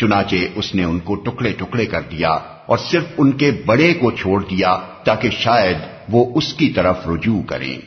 چنانچہ اس نے ان کو ٹکڑے ٹکڑے کر دیا اور صرف ان کے بڑے کو چھوڑ دیا تاکہ شاید وہ اس کی طرف رجوع کریں۔